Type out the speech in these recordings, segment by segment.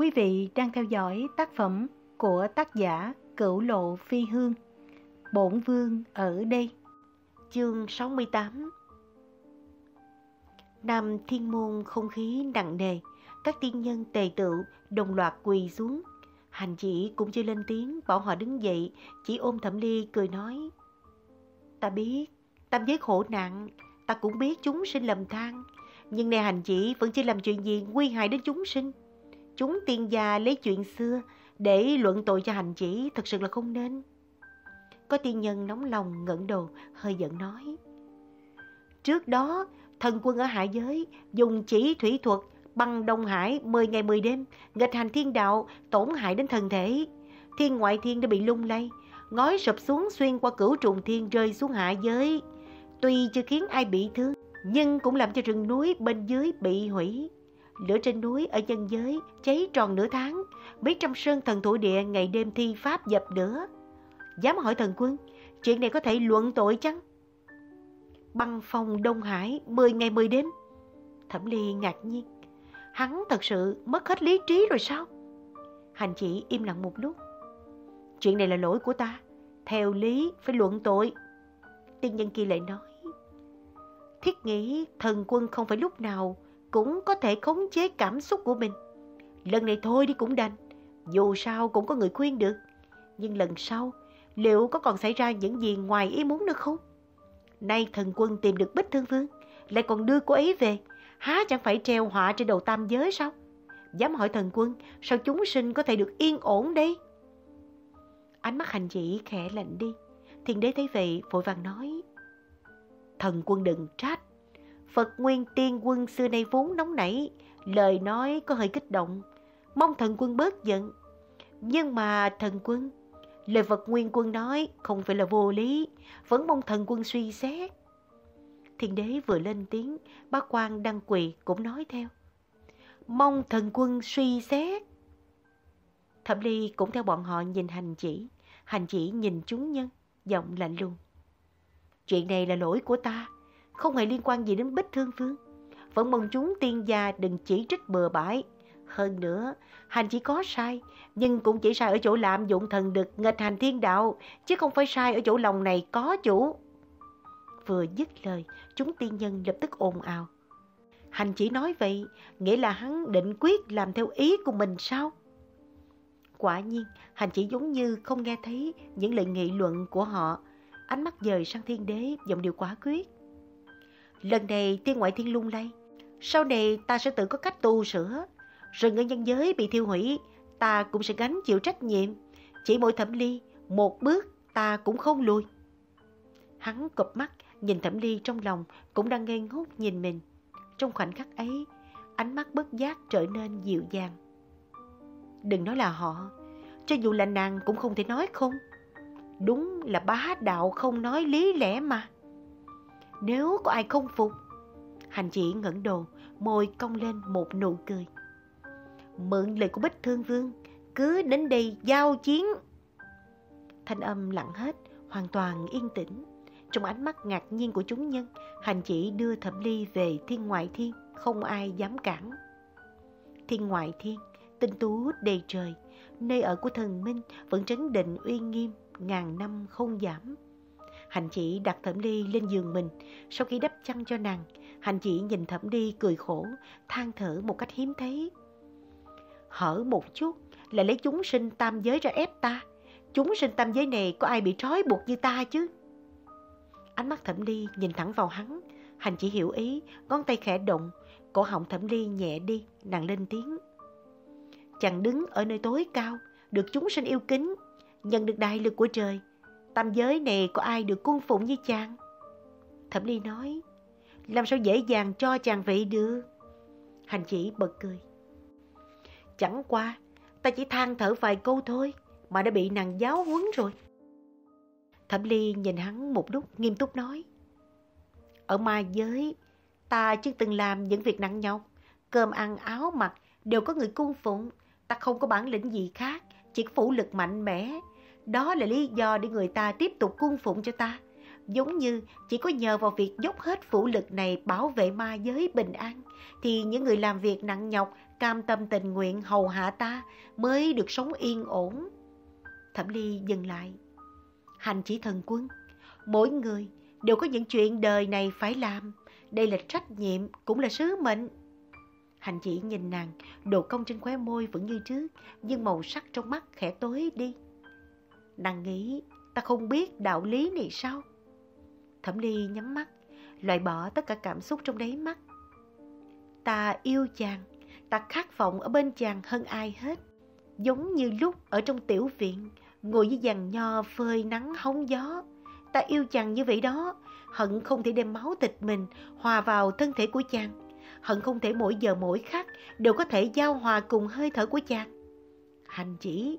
Quý vị đang theo dõi tác phẩm của tác giả Cửu Lộ Phi Hương. Bổn Vương ở đây. Chương 68 Nam thiên môn không khí nặng nề, các tiên nhân tề tự đồng loạt quỳ xuống. Hành chỉ cũng chưa lên tiếng, bảo họ đứng dậy, chỉ ôm thẩm ly cười nói. Ta biết, tam giới khổ nặng, ta cũng biết chúng sinh lầm than, nhưng này hành chỉ vẫn chưa làm chuyện gì nguy hại đến chúng sinh. Chúng tiên gia lấy chuyện xưa để luận tội cho hành chỉ thật sự là không nên. Có tiên nhân nóng lòng ngẩng đầu hơi giận nói. Trước đó, thần quân ở hạ giới dùng chỉ thủy thuật băng Đông Hải 10 ngày 10 đêm, nghịch hành thiên đạo, tổn hại đến thần thể. Thiên ngoại thiên đã bị lung lay, ngói sụp xuống xuyên qua cửu trùng thiên rơi xuống hạ giới. Tuy chưa khiến ai bị thương, nhưng cũng làm cho rừng núi bên dưới bị hủy. Lửa trên núi ở nhân giới cháy tròn nửa tháng, mấy trăm sơn thần thổ địa ngày đêm thi pháp dập lửa. Dám hỏi thần quân, chuyện này có thể luận tội chăng? Băng phong Đông Hải 10 ngày 10 đêm. Thẩm Ly ngạc nhiên. Hắn thật sự mất hết lý trí rồi sao? Hành chỉ im lặng một lúc. Chuyện này là lỗi của ta. Theo lý phải luận tội. Tiên nhân kia lại nói. Thiết nghĩ thần quân không phải lúc nào cũng có thể khống chế cảm xúc của mình. Lần này thôi đi cũng đành. Dù sao cũng có người khuyên được. Nhưng lần sau, liệu có còn xảy ra những gì ngoài ý muốn nữa không? Nay thần quân tìm được Bích Thương Vương, lại còn đưa cô ấy về. Há chẳng phải treo họa trên đầu tam giới sao? Dám hỏi thần quân, sao chúng sinh có thể được yên ổn đây? Ánh mắt hành chỉ khẽ lạnh đi. Thiên đế thấy vậy vội vàng nói. Thần quân đừng trách. Phật Nguyên Tiên Quân xưa nay vốn nóng nảy, lời nói có hơi kích động, mong thần quân bớt giận. Nhưng mà thần quân, lời Phật Nguyên Quân nói không phải là vô lý, vẫn mong thần quân suy xét. Thiên đế vừa lên tiếng, bác quan đăng quỳ cũng nói theo. Mong thần quân suy xét. Thẩm Ly cũng theo bọn họ nhìn hành chỉ, hành chỉ nhìn chúng nhân, giọng lạnh lùng. Chuyện này là lỗi của ta, không hề liên quan gì đến Bích Thương Phương. Vẫn mong chúng tiên gia đừng chỉ trích bừa bãi. Hơn nữa, hành chỉ có sai, nhưng cũng chỉ sai ở chỗ lạm dụng thần đực nghịch hành thiên đạo, chứ không phải sai ở chỗ lòng này có chủ. Vừa dứt lời, chúng tiên nhân lập tức ồn ào. Hành chỉ nói vậy, nghĩa là hắn định quyết làm theo ý của mình sao? Quả nhiên, hành chỉ giống như không nghe thấy những lời nghị luận của họ. Ánh mắt dời sang thiên đế, giọng điệu quả quyết. Lần này thiên ngoại thiên lung lay. Sau này ta sẽ tự có cách tu sửa. Rừng ở nhân giới bị thiêu hủy, ta cũng sẽ gánh chịu trách nhiệm. Chỉ mỗi thẩm ly, một bước ta cũng không lùi. Hắn cụp mắt, nhìn thẩm ly trong lòng cũng đang ngây ngốc nhìn mình. Trong khoảnh khắc ấy, ánh mắt bất giác trở nên dịu dàng. Đừng nói là họ, cho dù là nàng cũng không thể nói không. Đúng là bá đạo không nói lý lẽ mà. Nếu có ai không phục, Hành chỉ ngẩng đầu, Môi cong lên một nụ cười. Mượn lời của Bích Thương Vương, Cứ đến đây giao chiến. Thanh âm lặng hết, Hoàn toàn yên tĩnh. Trong ánh mắt ngạc nhiên của chúng nhân, Hành chỉ đưa thẩm ly về thiên ngoại thiên, Không ai dám cản. Thiên ngoại thiên, Tinh tú đầy trời, Nơi ở của thần minh Vẫn trấn định uy nghiêm, Ngàn năm không giảm. Hành chỉ đặt thẩm ly lên giường mình. Sau khi đắp chăn cho nàng, hành chỉ nhìn thẩm ly cười khổ, than thở một cách hiếm thấy. Hở một chút là lấy chúng sinh tam giới ra ép ta. Chúng sinh tam giới này có ai bị trói buộc như ta chứ? Ánh mắt thẩm ly nhìn thẳng vào hắn. Hành chỉ hiểu ý, ngón tay khẽ động, cổ họng thẩm ly nhẹ đi, nàng lên tiếng. Chàng đứng ở nơi tối cao, được chúng sinh yêu kính, nhận được đại lực của trời, Tam giới này có ai được cung phụng như chàng? Thẩm Ly nói, làm sao dễ dàng cho chàng vậy được? Hành chỉ bật cười. Chẳng qua, ta chỉ than thở vài câu thôi, mà đã bị nàng giáo huấn rồi. Thẩm Ly nhìn hắn một lúc nghiêm túc nói. Ở ma giới, ta chưa từng làm những việc nặng nhọc, cơm ăn áo mặc đều có người cung phụng. Ta không có bản lĩnh gì khác, chỉ có phủ lực mạnh mẽ, đó là lý do để người ta tiếp tục cung phụng cho ta. Giống như chỉ có nhờ vào việc dốc hết phủ lực này bảo vệ ma giới bình an, thì những người làm việc nặng nhọc, cam tâm tình nguyện hầu hạ ta mới được sống yên ổn. Thẩm Ly dừng lại. Hành chỉ thần quân, mỗi người đều có những chuyện đời này phải làm. Đây là trách nhiệm, cũng là sứ mệnh. Hành chỉ nhìn nàng, độ cong trên khóe môi vẫn như trước, nhưng màu sắc trong mắt khẽ tối đi. Nàng nghĩ, ta không biết đạo lý này sao? Thẩm Ly nhắm mắt, loại bỏ tất cả cảm xúc trong đáy mắt. Ta yêu chàng, ta khát vọng ở bên chàng hơn ai hết. Giống như lúc ở trong tiểu viện, ngồi dưới giàn nho phơi nắng hóng gió. Ta yêu chàng như vậy đó, hận không thể đem máu thịt mình hòa vào thân thể của chàng. Hận không thể mỗi giờ mỗi khắc đều có thể giao hòa cùng hơi thở của chàng. Hành chỉ,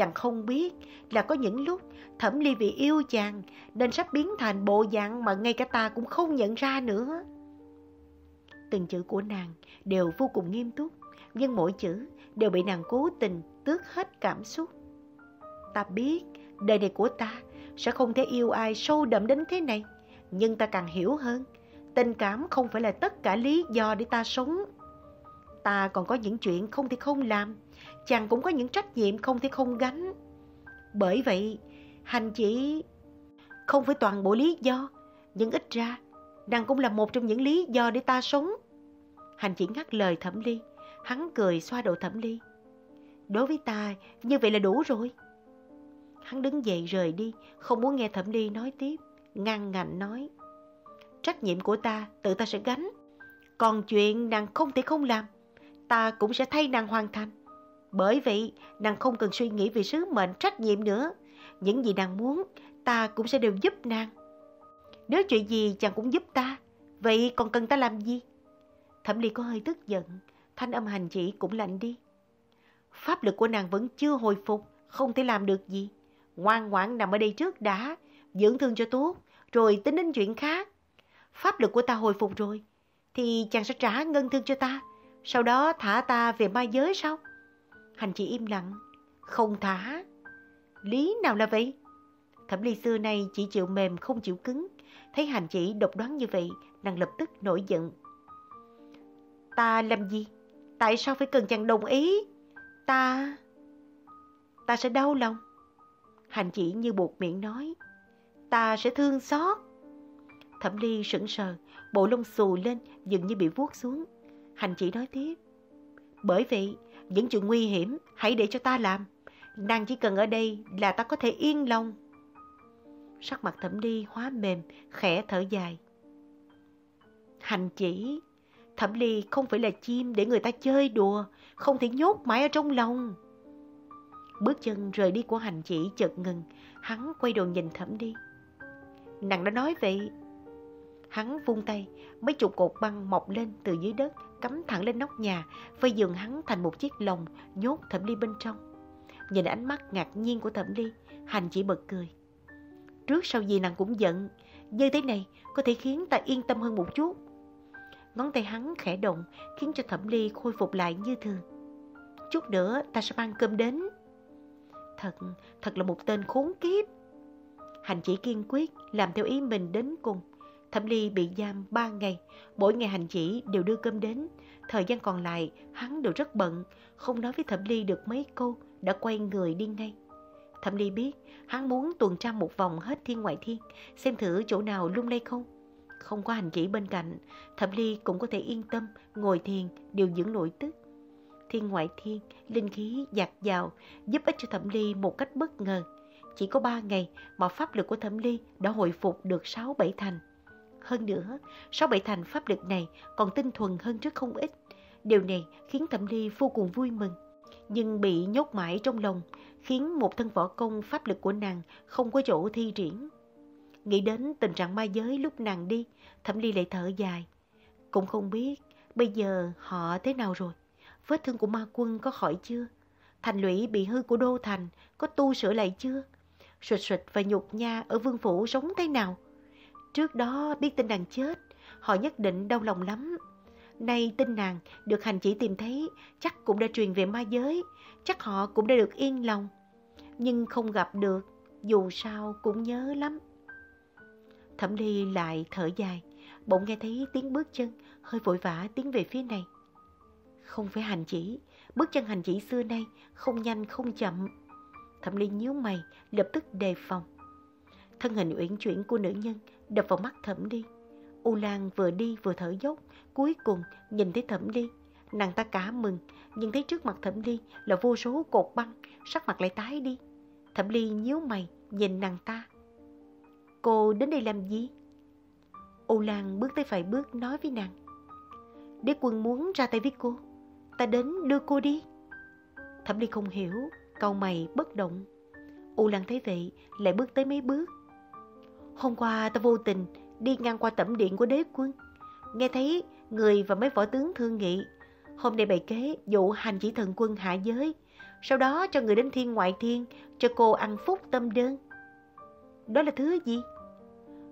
chàng không biết là có những lúc thẩm ly vì yêu chàng nên sắp biến thành bộ dạng mà ngay cả ta cũng không nhận ra nữa. Từng chữ của nàng đều vô cùng nghiêm túc, nhưng mỗi chữ đều bị nàng cố tình tước hết cảm xúc. Ta biết đời này của ta sẽ không thể yêu ai sâu đậm đến thế này, nhưng ta càng hiểu hơn, tình cảm không phải là tất cả lý do để ta sống. Ta còn có những chuyện không thể không làm, chàng cũng có những trách nhiệm không thể không gánh. Bởi vậy, hành chỉ không phải toàn bộ lý do, nhưng ít ra, nàng cũng là một trong những lý do để ta sống. Hành chỉ ngắt lời thẩm ly, hắn cười xoa đầu thẩm ly. Đối với ta, như vậy là đủ rồi. Hắn đứng dậy rời đi, không muốn nghe thẩm ly nói tiếp, ngăn ngạnh nói. Trách nhiệm của ta, tự ta sẽ gánh. Còn chuyện nàng không thể không làm, ta cũng sẽ thay nàng hoàn thành. Bởi vậy, nàng không cần suy nghĩ về sứ mệnh trách nhiệm nữa. Những gì nàng muốn, ta cũng sẽ đều giúp nàng. Nếu chuyện gì chàng cũng giúp ta, vậy còn cần ta làm gì? Thẩm Ly có hơi tức giận, thanh âm hành chỉ cũng lạnh đi. Pháp lực của nàng vẫn chưa hồi phục, không thể làm được gì. Ngoan ngoãn nằm ở đây trước đã, dưỡng thương cho tốt, rồi tính đến chuyện khác. Pháp lực của ta hồi phục rồi, thì chàng sẽ trả ngân thương cho ta, sau đó thả ta về ma giới sao? Hành chỉ im lặng, không thả. Lý nào là vậy? Thẩm ly xưa nay chỉ chịu mềm không chịu cứng. Thấy hành chỉ độc đoán như vậy, nàng lập tức nổi giận. Ta làm gì? Tại sao phải cần chàng đồng ý? Ta... Ta sẽ đau lòng. Hành chỉ như buộc miệng nói. Ta sẽ thương xót. Thẩm ly sững sờ, bộ lông xù lên, dường như bị vuốt xuống. Hành chỉ nói tiếp. Bởi vậy, những chuyện nguy hiểm hãy để cho ta làm. Nàng chỉ cần ở đây là ta có thể yên lòng. Sắc mặt thẩm ly hóa mềm, khẽ thở dài. Hành chỉ, thẩm ly không phải là chim để người ta chơi đùa, không thể nhốt mãi ở trong lòng. Bước chân rời đi của hành chỉ chợt ngừng, hắn quay đầu nhìn thẩm đi. Nàng đã nói vậy. Hắn vung tay, mấy chục cột băng mọc lên từ dưới đất, cắm thẳng lên nóc nhà, vây giường hắn thành một chiếc lồng, nhốt thẩm ly bên trong. Nhìn ánh mắt ngạc nhiên của thẩm ly, hành chỉ bật cười. Trước sau gì nàng cũng giận, như thế này có thể khiến ta yên tâm hơn một chút. Ngón tay hắn khẽ động, khiến cho thẩm ly khôi phục lại như thường. Chút nữa ta sẽ mang cơm đến. Thật, thật là một tên khốn kiếp. Hành chỉ kiên quyết, làm theo ý mình đến cùng. Thẩm Ly bị giam 3 ngày, mỗi ngày hành chỉ đều đưa cơm đến. Thời gian còn lại, hắn đều rất bận, không nói với Thẩm Ly được mấy câu, đã quay người đi ngay. Thẩm Ly biết, hắn muốn tuần tra một vòng hết thiên ngoại thiên, xem thử chỗ nào lung lay không. Không có hành chỉ bên cạnh, Thẩm Ly cũng có thể yên tâm, ngồi thiền, điều dưỡng nội tức. Thiên ngoại thiên, linh khí dạt dào, giúp ích cho Thẩm Ly một cách bất ngờ. Chỉ có 3 ngày mà pháp lực của Thẩm Ly đã hồi phục được 6-7 thành. Hơn nữa, sáu bảy thành pháp lực này còn tinh thuần hơn trước không ít. Điều này khiến Thẩm Ly vô cùng vui mừng. Nhưng bị nhốt mãi trong lòng, khiến một thân võ công pháp lực của nàng không có chỗ thi triển. Nghĩ đến tình trạng ma giới lúc nàng đi, Thẩm Ly lại thở dài. Cũng không biết bây giờ họ thế nào rồi. Vết thương của ma quân có khỏi chưa? Thành lũy bị hư của đô thành có tu sửa lại chưa? Sụt sụt và nhục nha ở vương phủ sống thế nào? Trước đó biết tin nàng chết, họ nhất định đau lòng lắm. Nay tin nàng được hành chỉ tìm thấy, chắc cũng đã truyền về ma giới, chắc họ cũng đã được yên lòng. Nhưng không gặp được, dù sao cũng nhớ lắm. Thẩm Ly lại thở dài, bỗng nghe thấy tiếng bước chân, hơi vội vã tiến về phía này. Không phải hành chỉ, bước chân hành chỉ xưa nay, không nhanh không chậm. Thẩm Ly nhíu mày, lập tức đề phòng. Thân hình uyển chuyển của nữ nhân đập vào mắt Thẩm Ly. U Lan vừa đi vừa thở dốc, cuối cùng nhìn thấy Thẩm Ly. Nàng ta cả mừng, nhưng thấy trước mặt Thẩm Ly là vô số cột băng, sắc mặt lại tái đi. Thẩm Ly nhíu mày, nhìn nàng ta. Cô đến đây làm gì? U Lan bước tới vài bước nói với nàng. Đế quân muốn ra tay với cô. Ta đến đưa cô đi. Thẩm Ly không hiểu, cau mày bất động. U Lan thấy vậy, lại bước tới mấy bước. Hôm qua ta vô tình đi ngang qua tẩm điện của đế quân. Nghe thấy người và mấy võ tướng thương nghị. Hôm nay bày kế dụ hành chỉ thần quân hạ giới. Sau đó cho người đến thiên ngoại thiên cho cô ăn phúc tâm đơn. Đó là thứ gì?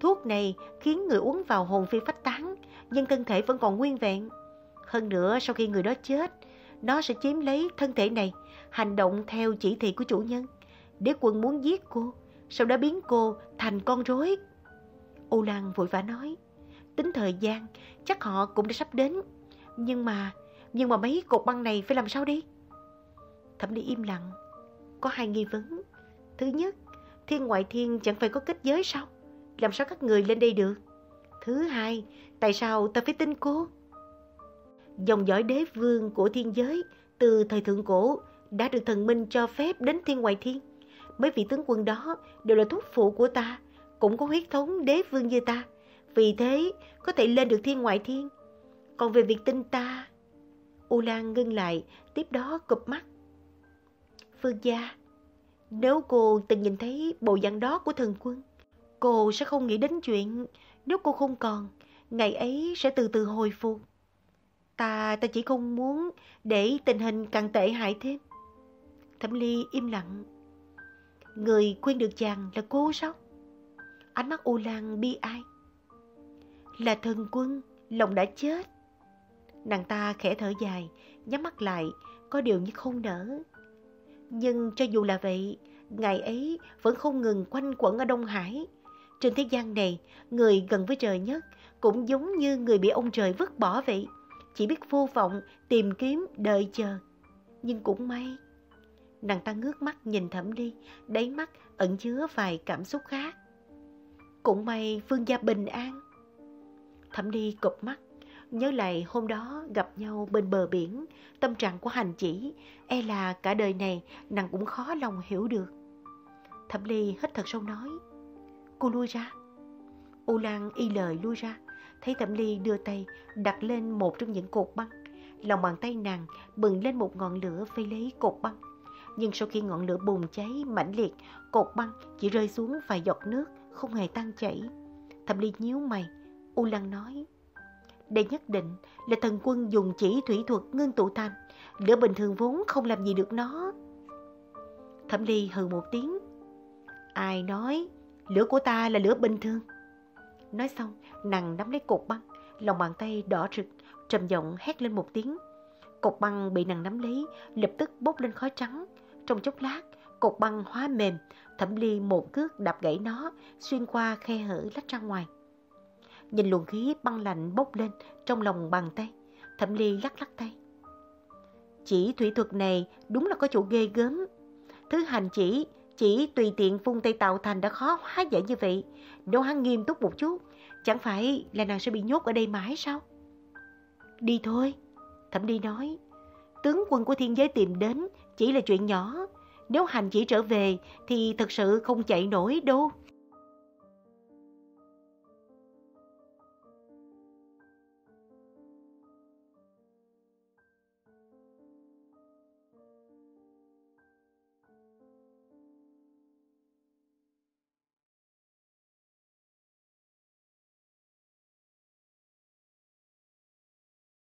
Thuốc này khiến người uống vào hồn phi phách tán, nhưng thân thể vẫn còn nguyên vẹn. Hơn nữa sau khi người đó chết, nó sẽ chiếm lấy thân thể này, hành động theo chỉ thị của chủ nhân. Đế quân muốn giết cô, sau đó biến cô thành con rối. U Lan vội vã nói, tính thời gian, chắc họ cũng đã sắp đến. Nhưng mà, nhưng mà mấy cột băng này phải làm sao đi? Thẩm Ly im lặng, có hai nghi vấn. Thứ nhất, thiên ngoại thiên chẳng phải có kết giới sao? Làm sao các người lên đây được? Thứ hai, tại sao ta phải tin cô? Dòng dõi đế vương của thiên giới từ thời thượng cổ đã được thần minh cho phép đến thiên ngoại thiên. Mấy vị tướng quân đó đều là thúc phụ của ta, cũng có huyết thống đế vương như ta. Vì thế, có thể lên được thiên ngoại thiên. Còn về việc tin ta... U Lan ngưng lại, tiếp đó cụp mắt. Phương gia, nếu cô từng nhìn thấy bộ dạng đó của thần quân, cô sẽ không nghĩ đến chuyện nếu cô không còn, ngày ấy sẽ từ từ hồi phục. Ta, ta chỉ không muốn để tình hình càng tệ hại thêm. Thẩm Ly im lặng. Người khuyên được chàng là cô sao? Ánh mắt U Lan bi ai? Là thần quân, lòng đã chết. Nàng ta khẽ thở dài, nhắm mắt lại, có điều như không nở. Nhưng cho dù là vậy, ngày ấy vẫn không ngừng quanh quẩn ở Đông Hải. Trên thế gian này, người gần với trời nhất cũng giống như người bị ông trời vứt bỏ vậy. Chỉ biết vô vọng, tìm kiếm, đợi chờ. Nhưng cũng may. Nàng ta ngước mắt nhìn thẩm ly, đáy mắt ẩn chứa vài cảm xúc khác. Cũng may vương gia bình an. Thẩm ly cụp mắt, nhớ lại hôm đó gặp nhau bên bờ biển, tâm trạng của hành chỉ, e là cả đời này nàng cũng khó lòng hiểu được. Thẩm ly hít thật sâu nói, cô lui ra. U Lan y lời lui ra, thấy Thẩm Ly đưa tay đặt lên một trong những cột băng. Lòng bàn tay nàng bừng lên một ngọn lửa vây lấy cột băng. Nhưng sau khi ngọn lửa bùng cháy mãnh liệt, cột băng chỉ rơi xuống vài giọt nước, không hề tan chảy. Thẩm Ly nhíu mày, U Lăng nói, đây nhất định là thần quân dùng chỉ thủy thuật ngưng tụ thành, lửa bình thường vốn không làm gì được nó. Thẩm Ly hừ một tiếng, ai nói lửa của ta là lửa bình thường? Nói xong, nàng nắm lấy cột băng, lòng bàn tay đỏ rực, trầm giọng hét lên một tiếng. Cột băng bị nàng nắm lấy, lập tức bốc lên khói trắng. Trong chốc lát, cột băng hóa mềm, thẩm ly một cước đạp gãy nó, xuyên qua khe hở lách ra ngoài. Nhìn luồng khí băng lạnh bốc lên trong lòng bàn tay, thẩm ly lắc lắc tay. Chỉ thủy thuật này đúng là có chỗ ghê gớm. Thứ hành chỉ, chỉ tùy tiện phun tay tạo thành đã khó hóa giải như vậy. Nếu hắn nghiêm túc một chút, chẳng phải là nàng sẽ bị nhốt ở đây mãi sao? Đi thôi, thẩm đi nói. Tướng quân của thiên giới tìm đến chỉ là chuyện nhỏ. Nếu hành chỉ trở về thì thật sự không chạy nổi đâu.